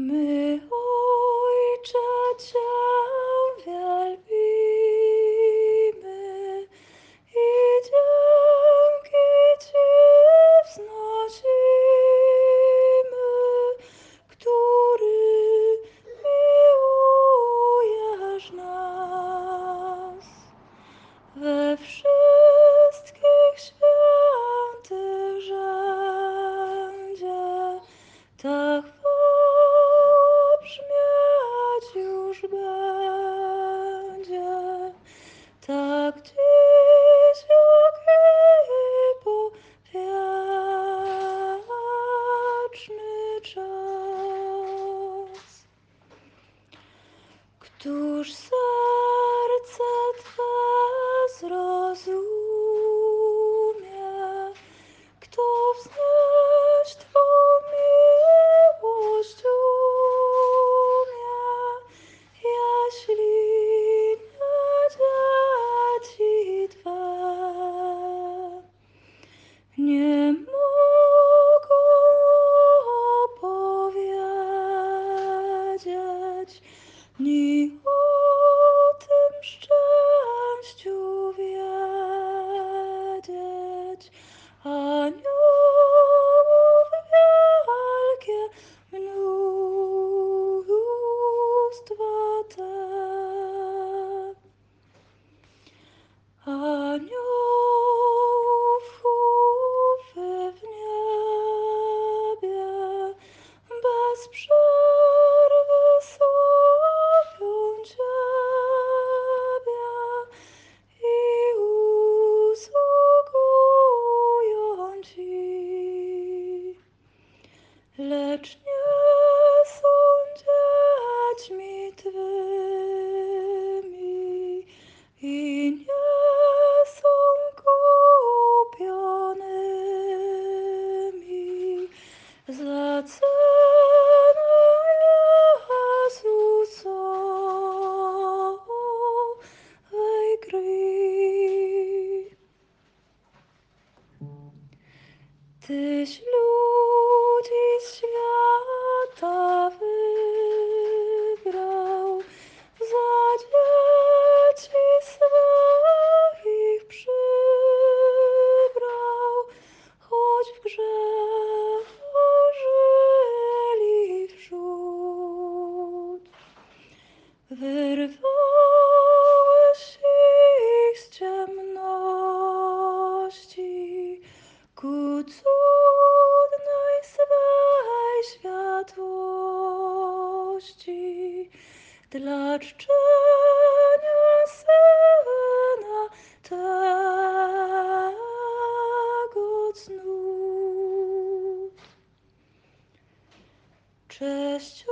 My, Ojcze, Cię wielbimy i dzięki Ci wznosimy, który miłujesz nas we wszystkim. Tyś ludzi świata wybrał, za dzieci swych przybrał, choć w grzechu żyli wrzód. Wyrwał miłości dla czczenia Syna Tego znów. Cześć